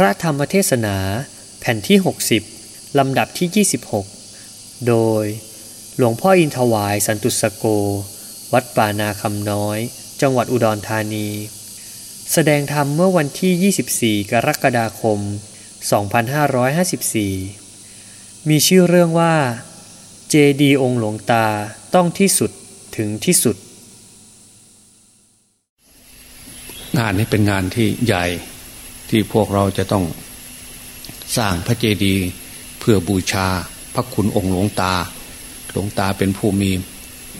ระธรรมเทศนาแผ่นที่ 60 ลำดับที่ 26 โดยหลวงพ่ออินทวายสันตุสโก วัดป่านาคำน้อย จังหวัดอุดรธานี แสดงธรรมเมื่อวันที่ 24 กรกฎาคม 2554 มีชื่อเรื่องว่า เจดีองค์หลวงตาต้องที่สุดถึงที่สุด งานนี้เป็นงานที่ใหญ่ ที่พวกเราจะต้องสร้างพระเจดีย์เพื่อบูชาพระคุณองค์หลวงตา หลวงตาเป็นผู้มี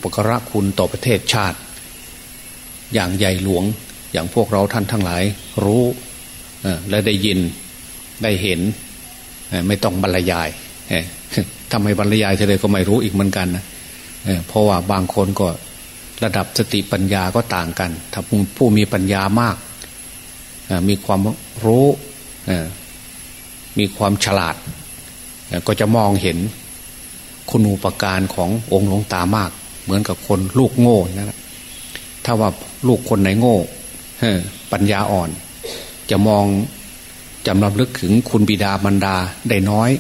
ปกระคุณต่อประเทศชาติ อย่างใหญ่หลวงอย่างพวกเราท่านทั้งหลายรู้และได้ยินได้เห็น ไม่ต้องบรรยายทำไมบรรยายเฉยก็ไม่รู้อีกเหมือนกันนะเพราะว่าบางคนก็ระดับสติปัญญาก็ต่างกัน ถ้าผู้มีปัญญามาก มีความรู้มีความฉลาด ก็จะมองเห็นคุณูปการขององค์หลวงตามาก เหมือนกับคนลูกโง่นะถ้าว่าลูกคนไหนโง่ปัญญาอ่อน จะมองจำลำลึกถึงคุณบิดามารดาได้น้อย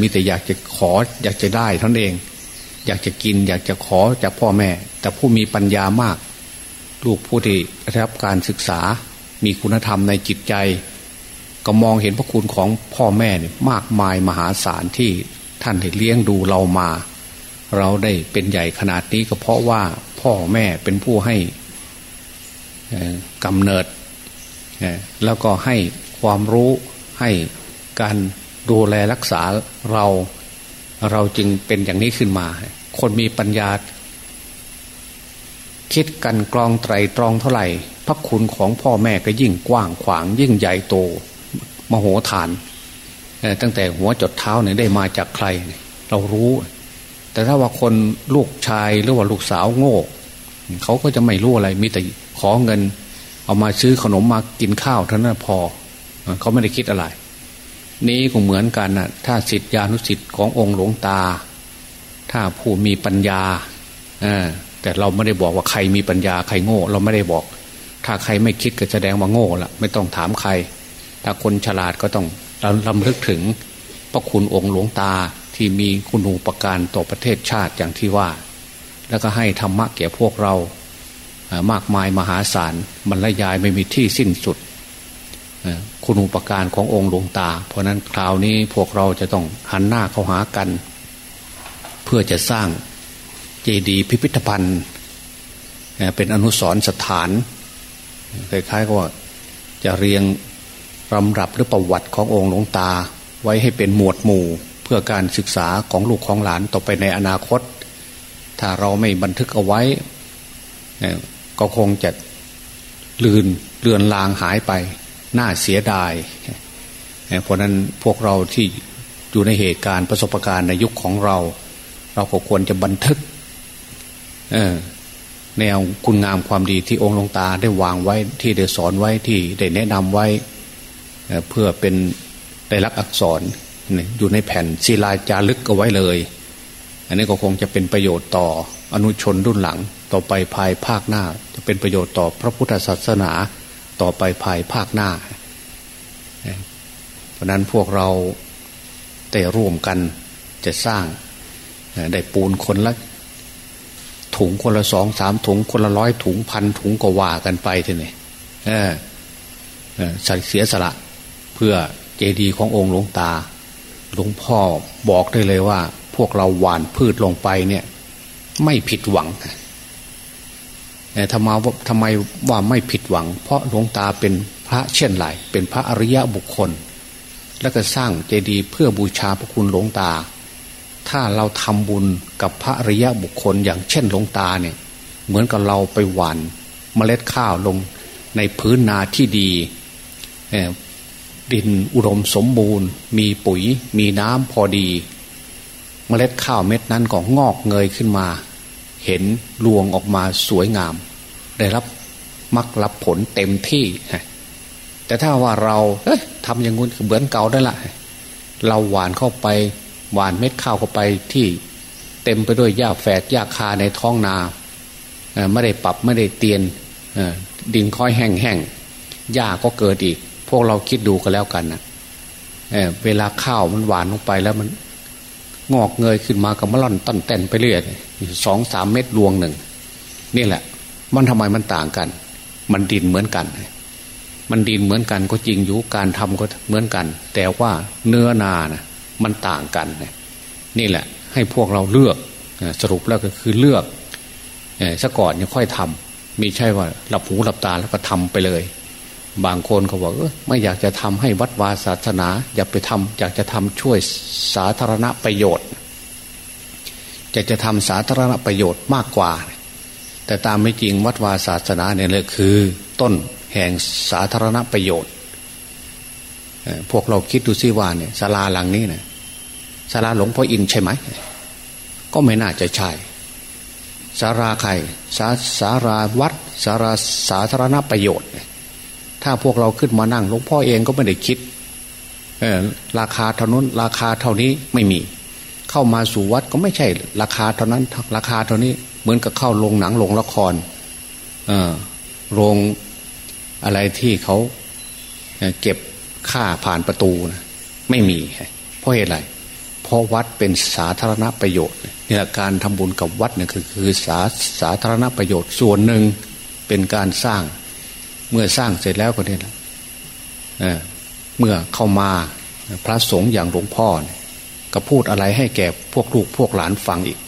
มีแต่อยากจะขออยากจะได้ท่านเอง อยากจะกิน อยากจะขอจากพ่อแม่ แต่ผู้มีปัญญามาก ลูกผู้ที่ได้รับการศึกษา มีคุณธรรมในจิตใจ ก็มองเห็นพระคุณของพ่อแม่เนี่ยมากมายมหาศาลที่ท่านได้เลี้ยงดูเรามา เราได้เป็นใหญ่ขนาดนี้ก็เพราะว่าพ่อแม่เป็นผู้ให้กำเนิด แล้วก็ให้ความรู้ให้การดูแลรักษาเราเราจึงเป็นอย่างนี้ขึ้นมา คนมีปัญญา คิดกันกรองไตรตรองเท่าไหร่ พระคุณของพ่อแม่ก็ยิ่งกว้างขวาง ยิ่งใหญ่โต มโหฐาน ตั้งแต่หัวจดเท้าเนี่ยได้มาจากใคร เรารู้ แต่ถ้าว่าคนลูกชายหรือว่าลูกสาวโง่เขาก็จะไม่รู้อะไรมีแต่ขอเงิน เอามาซื้อขนมมากินข้าวเท่านั้นพอ เขาไม่ได้คิดอะไร นี้ก็เหมือนกันนะถ้าสิทธิานุสิทธิ์ขององค์หลวงตา ถ้าผู้มีปัญญาแต่เราไม่ได้บอกว่าใครมีปัญญาใครโง่ เราไม่ได้บอก ถ้าใครไม่คิดก็แสดงว่าโง่ละไม่ต้องถามใคร ถ้าคนฉลาดก็ต้องลำลึกถึงพระคุณองค์หลวงตาที่มีคุณูปการต่อประเทศชาติอย่างที่ว่า แล้วก็ให้ธรรมะแก่พวกเรามากมายมหาศาลบรรยายไม่มีที่สิ้นสุดคุณูปการขององค์หลวงตา เพราะนั้นคราวนี้พวกเราจะต้องหันหน้าเข้าหากัน เพื่อจะสร้างเจดีย์พิพิธภัณฑ์ เป็นอนุสรณ์สถาน คล้ายๆก็ว่าจะเรียงลำดับหรือประวัติขององค์หลวงตา ไว้ให้เป็นหมวดหมู่ เพื่อการศึกษาของลูกของหลานต่อไปในอนาคต ถ้าเราไม่บันทึกเอาไว้ ก็คงจะลืนเลือนลางหายไป น่าเสียดาย เพราะนั้นพวกเราที่อยู่ในเหตุการณ์ประสบการณ์ในยุคของเรา เราก็ควรจะบันทึก แนวคุณงามความดีที่องค์หลวงตาได้วางไว้ที่ได้สอนไว้ที่ได้แนะนำไว้ เพื่อเป็นได้รักอักษรอยู่ในแผ่นศิลาจารึกเอาไว้เลย อันนี้ก็คงจะเป็นประโยชน์ต่ออนุชนรุ่นหลัง ต่อไปภายภาคหน้า จะเป็นประโยชน์ต่อพระพุทธศาสนาต่อไปภายภาคหน้า เพราะนั้นพวกเราแต่ร่วมกันจะสร้างได้ปูนคนละ ถุงคนละสองสามถุงคนละร้อยถุงพันถุงก็ว่ากันไปทีนี่เออใส่เสียสละเพื่อเจดีย์ขององค์หลวงตา หลวงพ่อบอกได้เลยว่า พวกเราหว่านพืชลงไปเนี่ย ไม่ผิดหวังทำไมทำไมว่าไม่ผิดหวัง เพราะหลวงตาเป็นพระเช่นไรเป็นพระอริยะบุคคล แล้วก็สร้างเจดีย์เพื่อบูชาพระคุณหลวงตา ถ้าเราทำบุญกับพระอริยะบุคคลอย่างเช่นหลวงตาเนี่ย เหมือนกับเราไปหว่านเมล็ดข้าวลงในพื้นนาที่ดี ดินอุดมสมบูรณ์ มีปุ๋ย มีน้ำพอดี เมล็ดข้าวเม็ดนั้นก็งอกเงยขึ้นมา เห็นรวงออกมาสวยงาม ได้รับมักรับผลเต็มที่ แต่ถ้าว่าเราเทำอย่างงู้นเหมือนเก่าได้ละเราหวานเข้าไป หวานเม็ดข้าวเข้าไปที่เต็มไปด้วยหญ้าแฝกหญ้าคาในท้องนาไม่ได้ปรับไม่ได้เตียนดินค่อยแห้งแห้งหญ้าก็เกิดอีก พวกเราคิดดูกันแล้วกันนะเเวลาข้าวมันหวานลงไปแล้วมันงอกเงยขึ้นมากับมะล่อนต้นเต้นไปเรื่อยสองสามเม็ดรวงหนึ่งนี่แหละ มันทำไมมันต่างกัน มันดินเหมือนกัน มันดินเหมือนกันก็จริงอยู่การทำก็เหมือนกัน แต่ว่าเนื้อนานะ มันต่างกัน นี่แหละ ให้พวกเราเลือกสรุปแล้วก็คือเลือกซะก่อนยังค่อยทำมีใช่ว่าหลับหูหลับตาแล้วก็ทำไปเลย บางคนเขาบอกเออไม่อยากจะทำให้วัดวาศาสนา อยากไปทำอยากจะทำช่วยสาธารณประโยชน์อยากจะทำสาธารณประโยชน์มากกว่า แต่ตามไม่จริงวัดวาศาสนาเนี่ยเลยคือ ต้นแห่งสาธารณประโยชน์ พวกเราคิดดูซิว่าเนี่ยศาลาหลังนี้เนี่ยศาลาหลวงพ่ออินใช่ไหม ก็ไม่น่าจะใช่สาราใครสาสาราวัดสาราสาธารณประโยชน์ ถ้าพวกเราขึ้นมานั่งหลวงพ่อเองก็ไม่ได้คิดราคาเท่านั้นราคาเท่านี้ไม่มี เข้ามาสู่วัดก็ไม่ใช่ ราคาเท่านั้น ราคาเท่านี้เหมือนกับเข้าโรงหนังโรงละครโรงอะไรที่เขาเก็บ ค่าผ่านประตูนะไม่มี เพราะเหตุอะไร เพราะวัดเป็นสาธารณประโยชน์เนี่ยการทำบุญกับวัดเนี่ยคือคือสาสาธารณประโยชน์ส่วนหนึ่งเป็นการสร้างเมื่อสร้างเสร็จแล้วก็เนี่ยเมื่อเข้ามาพระสงฆ์อย่างหลวงพ่อก็พูดอะไรให้แก่พวกลูกพวกหลานฟังอีก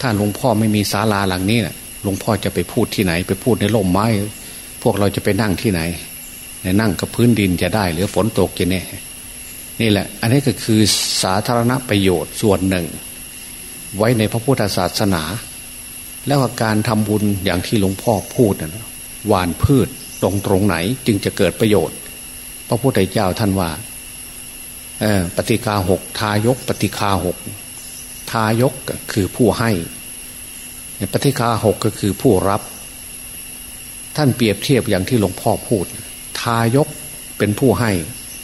ถ้าหลวงพ่อไม่มีศาลาหลังนี้นะ่ะหลวงพ่อจะไปพูดที่ไหน ไปพูดในร่มไม้ พวกเราจะไปนั่งที่ไหน นั่งกับพื้นดินจะได้ หรือฝนตกจะเนี่ยนี่แหละ อันนี้ก็คือสาธารณประโยชน์ส่วนหนึ่ง ไว้ในพระพุทธศาสนา แล้วการทำบุญอย่างที่หลวงพ่อพูดนะหวานพืชตรงตรงไหนจึงจะเกิดประโยชน์ พระพุทธเจ้าท่านว่าปฏิคาหกทายก ปฏิคาหกทายกคือผู้ให้ ปฏิคาหกก็คือผู้รับ ท่านเปรียบเทียบอย่างที่หลวงพ่อพูด ทายกเป็นผู้ให้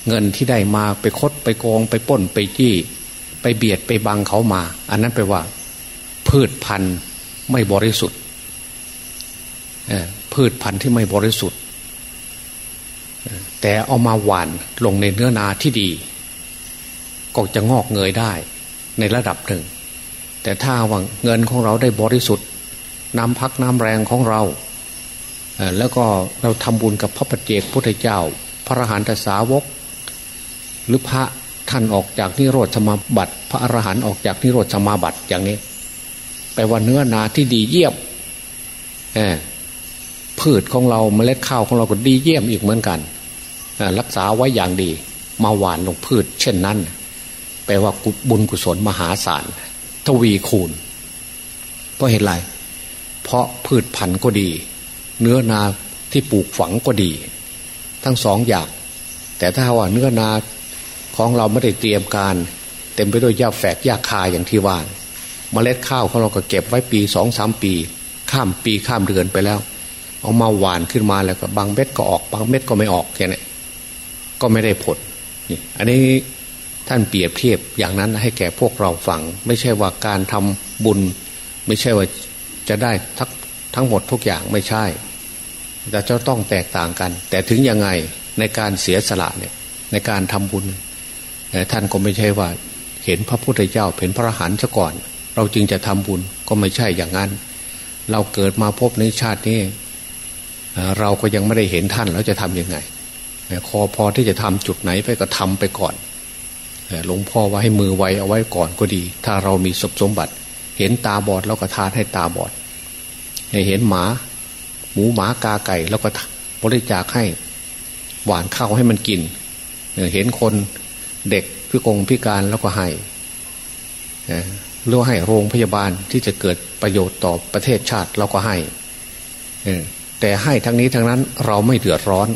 เงินที่ได้มาไปคดไปโกง ไปป้นไปจี้ ไปเบียดไปบังเขามา อันนั้นแปลว่า พืชพันธุ์ไม่บริสุทธิ์พืชพันธุ์ที่ไม่บริสุทธิ์ แต่เอามาหวานลงในเนื้อนาที่ดี ก็จะงอกเงยได้ในระดับหนึ่ง แต่ถ้าว่าเงินของเราได้บริสุทธิ์น้ำพักน้ำแรงของเรา แล้วก็เราทำบุญกับพระปัจเจกพุทธเจ้า พระอรหันตสาวก หรือพระท่านออกจากนิโรธสมาบัติ พระอรหันต์ออกจากนิโรธสมาบัติอย่างนี้แปลว่าเนื้อนาที่ดีเยี่ยมพืชของเราเมล็ดข้าวของเราก็ดีเยี่ยมอีกเหมือนกันรักษาไว้อย่างดี มาหวานลงพืช เช่นนั้น แปลว่าบุญกุศลมหาศาลทวีคูณ เพราะเหตุไรเพราะพืชพันธุ์ก็ดี เนื้อนาที่ปลูกฝังก็ดี ทั้งสองอย่าง แต่ถ้าว่าเนื้อนาของเราไม่ได้เตรียมการ เต็มไปด้วยหญ้าแฝกหญ้าคาอย่างที่ว่าเมล็ดข้าวของเราก็เก็บไว้ปีสองสามปี ข้ามปีข้ามเดือนไปแล้ว เอามาหวานขึ้นมาแล้วก็บางเม็ดก็ออก บางเม็ดก็ไม่ออกแค่นี้ก็ไม่ได้ผลนี่อันนี้ท่านเปรียบเทียบอย่างนั้นให้แก่พวกเราฟัง ไม่ใช่ว่าการทำบุญ ไม่ใช่ว่าจะได้ทั้ง ทั้งหมดทุกอย่างไม่ใช่แต่จะต้องแตกต่างกัน แต่ถึงยังไงในการเสียสละเนี่ยในการทำบุญท่านก็ไม่ใช่ว่า เห็นพระพุทธเจ้าเห็นพระอรหันต์ซะก่อน เราจึงจะทำบุญก็ไม่ใช่อย่างนั้น เราเกิดมาพบในชาตินี้เราก็ยังไม่ได้เห็นท่านแล้วจะทํำยังไงคอพอที่จะทำจุดไหนไปก็ทำไปก่อนหลวงพ่อว่าให้มือไว้เอาไว้ก่อนก็ดี ถ้าเรามีสมสมบัติ เห็นตาบอดเราก็ทานให้ตาบอด เห็นหมา หมูหมากาไก่เราก็บริจาคให้ หวานข้าวให้มันกินเห็นคนเด็กพิกงพิการแล้วก็ให้หรือให้โรงพยาบาลที่จะเกิดประโยชน์ต่อประเทศชาติเราก็ให้แต่ให้ทั้งนี้ทั้งนั้นเราไม่เดือดร้อน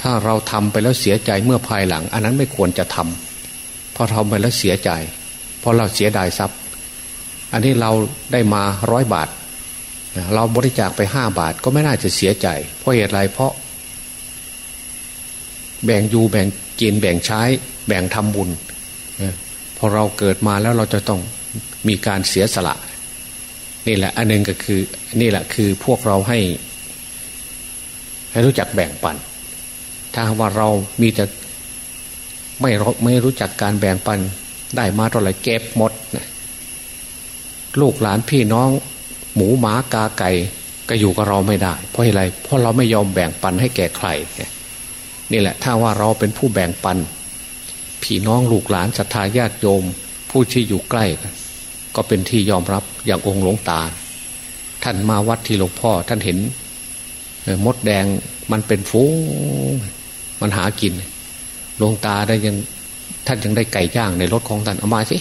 ถ้าเราทำไปแล้วเสียใจเมื่อภายหลัง อันนั้นไม่ควรจะทำเพราะทำไปแล้วเสียใจ เพราะเราเสียดายทรัพย์ อันนี้เราได้มาร้อยบาท เราบริจาคไปห้าบาทก็ไม่น่าจะเสียใจ เพราะเหตุไรเพราะ แบ่งอยู่แบ่งกินแบ่งใช้ แบ่งทำบุญพอเราเกิดมาแล้วเราจะต้องมีการเสียสละ นี่แหละ อันนึงก็คือ นี่แหละคือพวกเราให้ ให้รู้จักแบ่งปัน ถ้าว่าเรามีแต่ไม่ไม่รู้จักการแบ่งปันได้มาเท่าไหร่เก็บหมดลูกหลานพี่น้อง หมูหมากาไก่ก็อยู่กับเราไม่ได้ เพราะอะไรเพราะเราไม่ยอมแบ่งปันให้แก่ใครนี่แหละ ถ้าว่าเราเป็นผู้แบ่งปันพี่น้องลูกหลานศรัทธาญาติโยม ผู้ที่อยู่ใกล้ก็เป็นที่ยอมรับอย่างองค์หลวงตา ท่านมาวัดที่หลวงพ่อ ท่านเห็นมดแดงมันเป็นฟูมันหากินหลวงตาได้ยังท่านยังได้ไก่ย่างในรถของท่านเอามาสิ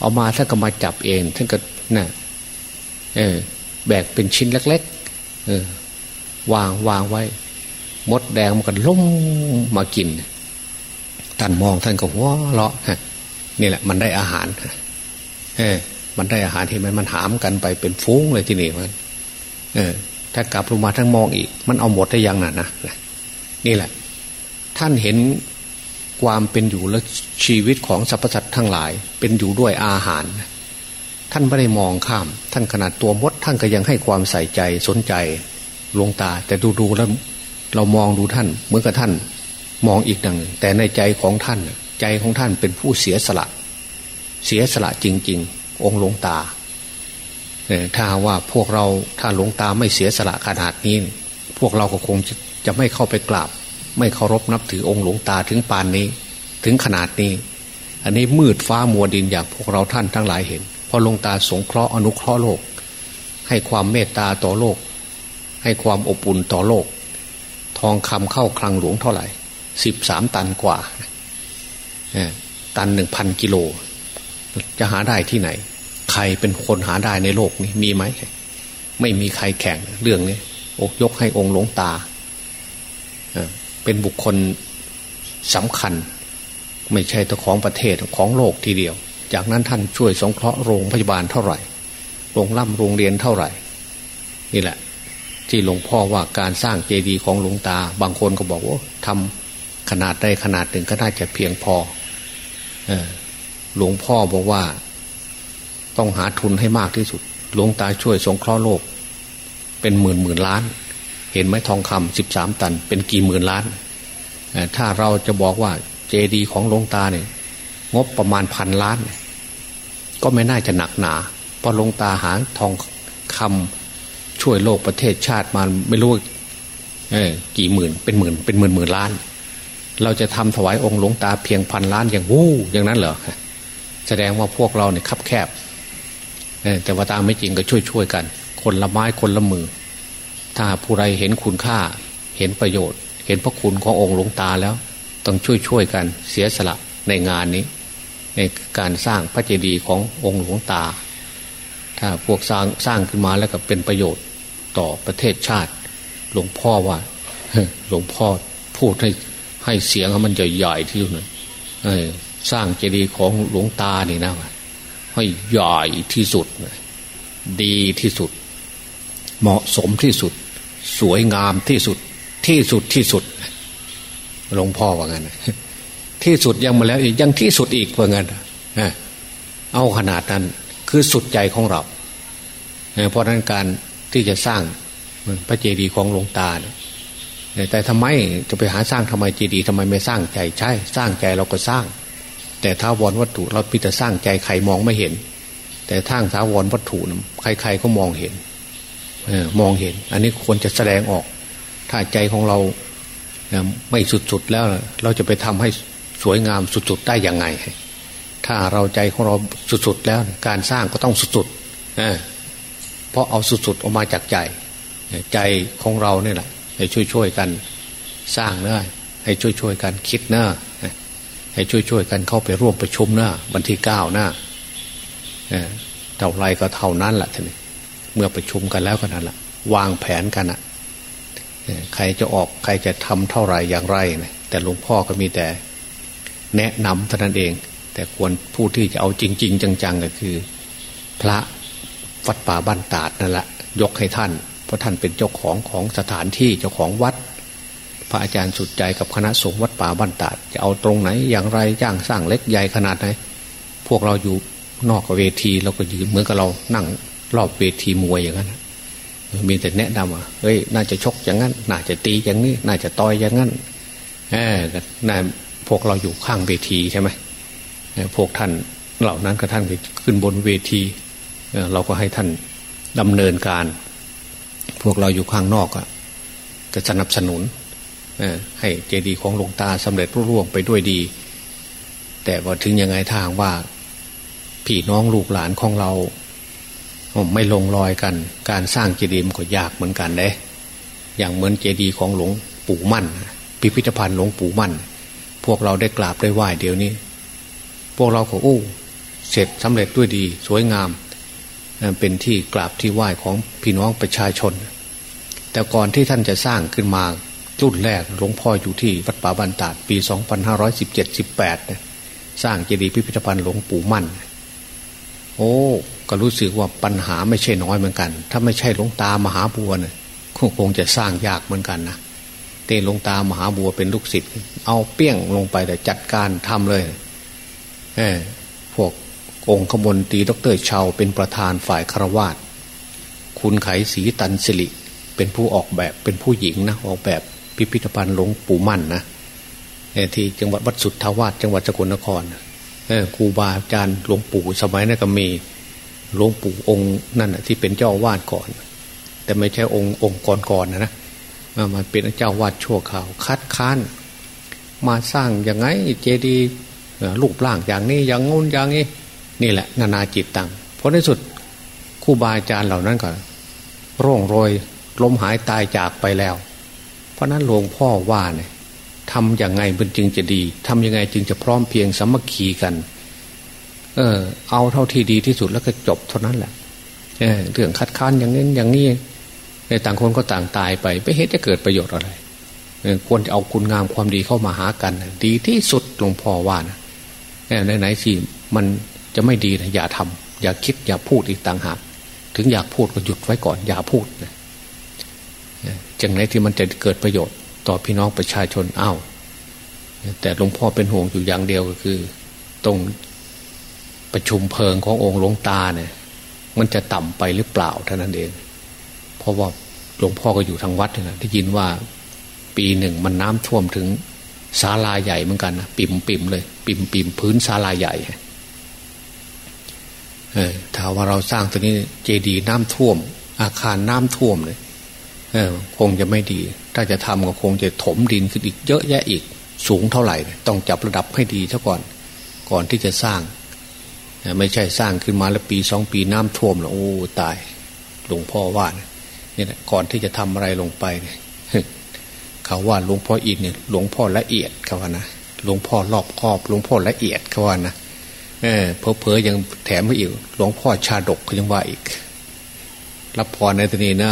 เอามาท่านก็มาจับเองท่านก็นะ่ะ เออแบกเป็นชิ้นเล็กๆเออวางวางไว้ มดแดงมันก็ล้มมากิน ท่านมองท่านก็หัวเราะนี่แหละมันได้อาหารเออมันได้อาหารที่มันมันหามกันไปเป็นฟุ้งเลยทีนี้มันเออ ถ้ากลับลงมาทั้งมองอีก มันเอาหมดได้ยังน่ะนะนี่แหละ ท่านเห็นความเป็นอยู่และชีวิตของสรรพสัตว์ทั้งหลาย เป็นอยู่ด้วยอาหาร ท่านไม่ได้มองข้าม ท่านขนาดตัวมด ท่านก็ยังให้ความใส่ใจสนใจลงตา แต่ดูดูแล้วเรามองดูท่านเหมือนกับท่าน มองอีกดังหนึ่งแต่ในใจของท่าน ใจของท่านเป็นผู้เสียสละ เสียสละจริง ๆ องค์หลวงตาถ้าว่าพวกเราถ้าหลวงตาไม่เสียสละขนาดนี้ พวกเราก็คงจะจะไม่เข้าไปกราบ ไม่เคารพนับถือองค์หลวงตาถึงปานนี้ ถึงขนาดนี้ อันนี้มืดฟ้ามัวดินอย่างพวกเราท่านทั้งหลายเห็น พอลงตาสงเคราะห์อนุเคราะห์โลก ให้ความเมตตาต่อโลก ให้ความอบอุ่นต่อโลก ทองคำเข้าคลังหลวงเท่าไหร่สิบสามตันกว่า ตันหนึ่งพันกิโล จะหาได้ที่ไหน ใครเป็นคนหาได้ในโลกนี้มีไหม ไม่มีใครแข่งเรื่องนี้อกยกให้องค์หลวงตา เป็นบุคคลสำคัญ ไม่ใช่ตัวของประเทศของโลกทีเดียว จากนั้นท่านช่วยสงเคราะห์โรงพยาบาลเท่าไหร่ โรงล่ำโรงเรียนเท่าไหร่ นี่แหละ ที่หลวงพ่อว่าการสร้างเจดีย์ของหลวงตา บางคนก็บอกว่าทำขนาดใดขนาดหนึ่งก็น่าจะเพียงพอหลวงพ่อบอกว่า ต้องหาทุนให้มากที่สุด หลวงตาช่วยสงเคราะห์โลก เป็นหมื่นหมื่นล้าน เห็นไหมทองคำสิบสามตัน เป็นกี่หมื่นล้าน ถ้าเราจะบอกว่าเจดีย์ของหลวงตาเนี่ย งบประมาณพันล้าน ก็ไม่น่าจะหนักหนาเพราะหลวงตาหาทองคำช่วยโลกประเทศชาติมาไม่รู้กี่หมื่นเป็นหมื่นเป็นหมื่นหมื่นล้าน เราจะทำถวายองค์หลวงตาเพียงพันล้านอย่างวู้อย่างนั้นเหรอแสดงว่าพวกเราเนี่ยคับแคบแต่ว่าตามไม่จริงก็ช่วยช่วยกัน คนละไม้คนละมือ ถ้าผู้ใดเห็นคุณค่า เห็นประโยชน์ เห็นพระคุณขององค์หลวงตาแล้ว ต้องช่วยช่วยกันเสียสละในงานนี้ การสร้างพระเจดีย์ขององค์หลวงตา ถ้าพวกสร้างสร้างขึ้นมาแล้วก็เป็นประโยชน์ต่อประเทศชาติ หลวงพ่อว่าหลวงพ่อพูดให้ให้เสียงมันใหญ่ๆที่สุดสร้างเจดีย์ของหลวงตานี่นะให้ใหญ่ที่สุดดีที่สุด เหมาะสมที่สุด สวยงามที่สุดที่สุดที่สุดหลวงพ่อว่างั้น ที่สุดยังมาแล้วอีกยังที่สุดอีกว่างั้นเอาขนาดนั้นคือสุดใจของเราเพราะนั้นการที่จะสร้างพระเจดีย์ของหลวงตาแต่ทำไมจะไปหาสร้างทำไมจีดีทำไมไม่สร้างใจใช่ สร้างใจเราก็สร้าง แต่ท้าวรวัตถุเราพิจารสร้างใจใครมองไม่เห็น แต่ทางท้าวรวัตถุใคร ๆก็มองเห็นอมองเห็น อันนี้ควรจะแสดงออก ถ้าใจของเราไม่สุดๆแล้วเราจะไปทำให้ สวยงามสุดๆได้ยังไง ถ้าเราใจของเราสุดๆแล้วการสร้างก็ต้องสุดๆเพราะเอาสุดๆออกมาจากใจ ใจของเราเนี่ยแหละให้ช่วยๆกันสร้างเนื้อให้ช่วยๆกันคิดเนื้อให้ช่วยๆกันเข้าไปร่วมประชุมเนื้อวันที่เก้าน้าเท่าไรก็เท่านั้นแหละท่านเมื่อประชุมกันแล้วก็นั่นแหละวางแผนกันอะใครจะออกใครจะทำเท่าไหร่อย่างไรนะแต่หลวงพ่อก็มีแต่ แนะนำเท่านั้นเอง แต่ควรผู้ที่จะเอาจริง ๆ จังๆก็คือ พระวัดป่าบ้านตาดนั่นแหละยกให้ท่าน เพราะท่านเป็นเจ้าของของสถานที่เจ้าของวัด พระอาจารย์สุดใจกับคณะสงฆ์วัดป่าบ้านตาดจะเอาตรงไหนอย่างไรจ้างสร้างเล็กใหญ่ขนาดไหนพวกเราอยู่นอกเวทีเราก็ยืนเหมือนกับเรานั่งรอบเวทีมวยอย่างนั้นมีแต่แนะนำว่าเฮ้ย น่าจะชกอย่างนั้น น่าจะตีอย่างนี้ น่าจะต่อยอย่างนั้น เออน่า พวกเราอยู่ข้างเวทีใช่ไหมพวกท่านเหล่านั้นก็ท่านขึ้นบนเวที เราก็ให้ท่านดำเนินการ พวกเราอยู่ข้างนอกอะก็สนับสนุนให้เจดีย์ของหลวงตาสำเร็จรุ่ร่วงไปด้วยดี แต่ว่าถึงยังไงทางว่าพี่น้องลูกหลานของเราไม่ลงรอยกัน การสร้างเจดีย์มันก็ยากเหมือนกันเด้อย่างเหมือนเจดีย์ของหลวงปู่มั่น พิพิธภัณฑ์หลวงปู่มั่น วกเราได้กราบได้ไหว้เดี๋ยวนี้ พวกเราก็อู้ เสร็จสำเร็จด้วยดี สวยงาม เป็นที่กราบที่ไหว้ของพี่น้องประชาชน แต่ก่อนที่ท่านจะสร้างขึ้นมารุ่นแรกหลวงพ่ออยู่ที่วัดป่าบันตาดปี 2517-18สร้างเจดีย์พิพิธภัณฑ์หลวงปู่มั่น โอ้ก็รู้สึกว่าปัญหาไม่ใช่น้อยเหมือนกัน ถ้าไม่ใช่หลวงตามหาบัวเนี่ยคงจะสร้างยากเหมือนกันนะ เต้หลวงตามหาบัวเป็นลูกศิษย์เอาเปี้ยงลงไปแต่จัดการทำเลยเออพวกองค์ขบวนตีดรเชาวเป็นประธานฝ่ายคารวาสคุณไขศรีตันสิริเป็นผู้ออกแบบเป็นผู้หญิงนะออกแบบพิพิธภัณฑ์หลวงปู่มั่นนะที่จังหวัดวัดสุทธาวาสจังหวัดสกลนครครูบาอาจารย์หลวงปู่สมัยนั้นก็มีหลวงปู่องค์นั่นที่เป็นเจ้าวาดก่อน แต่ไม่ใช่องค์องค์ก่อนๆนนะนะ มันเป็นเจ้าวาดชั่วข่าวคัดค้าน มาสร้างย่างไงเจดีลูกล่างอย่างนี้อย่างงุ้นอย่างนี้ นี่แหละ นานาจิตตังเพราะในสุดครูบาอาจารย์เหล่านั้นก็ร่องรอยล้มหายตายจากไปแล้ว เพราะนั้นหลวงพ่อว่าเนี่ยทำอย่างไงมันจึงจะดีทำยังไงจึงจะพร้อมเพียงสามัคคีกัน เออ เอาเท่าที่ดีที่สุดแล้วก็จบเท่านั้นแหละเออเรื่องคัดค้านอย่างนี้อย่างนี้ ต่างคนก็ต่างตายไปไม่เห็นจะเกิดประโยชน์อะไรควรจะเอาคุณงามความดีเข้ามาหากัน ดีที่สุดหลวงพ่อว่านะไหนไหนสิมันจะไม่ดีนะอย่าทำอย่าคิดอย่าพูดอีกต่างหากถึงอยากพูดก็หยุดไว้ก่อน อย่าพูดนะจังไหนที่มันจะเกิดประโยชน์ ต่อพี่น้องประชาชนเอ้าแต่หลวงพ่อเป็นห่วงอยู่อย่างเดียวก็คือ ตรงประชุมเพลิงขององค์หลวงตาเนี่ย มันจะต่ำไปหรือเปล่าเท่านั้นเอง เพราะว่า หลวงพ่อก็อยู่ทางวัดนะได้ยินว่าปีหนึ่งมันน้ำท่วมถึงศาลาใหญ่เหมือนกันนะปิ่มปิ่มเลย ปิ่มปิ่มพื้นศาลาใหญ่เออถ้าว่าเราสร้างตัวนี้เจดีย์น้ำท่วม อาคารน้ำท่วมเลย เออ คงจะไม่ดี ถ้าจะทำก็คงจะถมดินขึ้นอีกเยอะแยะอีก สูงเท่าไหร่ ต้องจับระดับให้ดีซะก่อน ก่อนที่จะสร้าง ไม่ใช่สร้างขึ้นมาแล้วปีสองปีน้ำท่วมแล้วโอ้ตาย หลวงพ่อว่าเนี่ยก่อนที่จะทำอะไรลงไปเนี่ยเขาว่าหลวงพ่ออินเนี่ยหลวงพ่อละเอียดเขาว่านะหลวงพ่อรอบครอบหลวงพ่อละเอียดเขาว่านะเออเพอเพอยังแถมไปอีกหลวงพ่อชาดกเขายังว่าอีกรับพรในตนีนะ